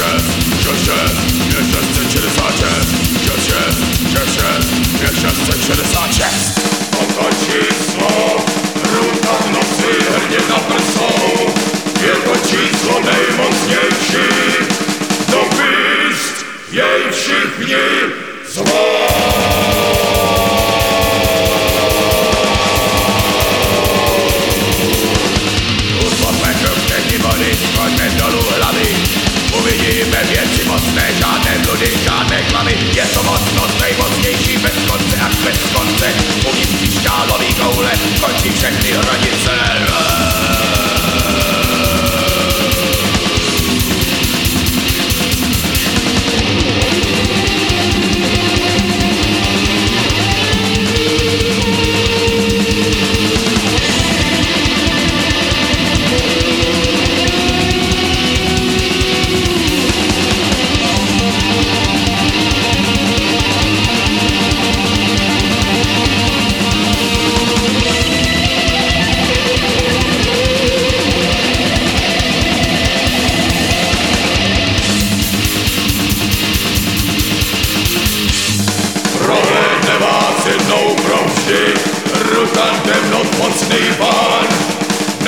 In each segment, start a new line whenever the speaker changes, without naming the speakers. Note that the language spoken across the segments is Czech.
się, ciesz się, niech się chce cię rysacie Ciesz się, ciesz się, niech się chce cię rysacie Odchodź runda w nocy, hernie na prso Jego cisło najmocniejszy, to wyjść jej wsi zło mocné, žádné bludy, žádné klamy Je to mocnost nejmocnější bez konce až bez konce. Uvnitř křišťálový koule končí všechny hradiny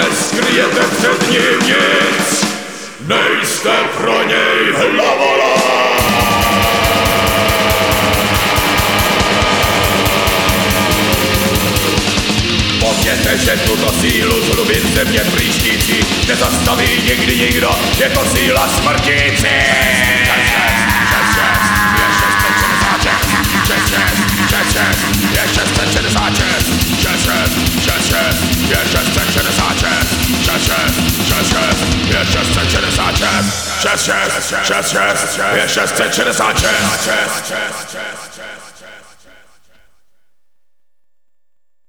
neskryjete před ním nic, nejste pro něj hlavola. Paměte, že tuto sílu z hlubin země příštící nezastaví nikdy nikdo, je to síla smrtící. Jeszcze stracimy Sanchez Chef, chef, chef, chef Jeszcze stracimy Sanchez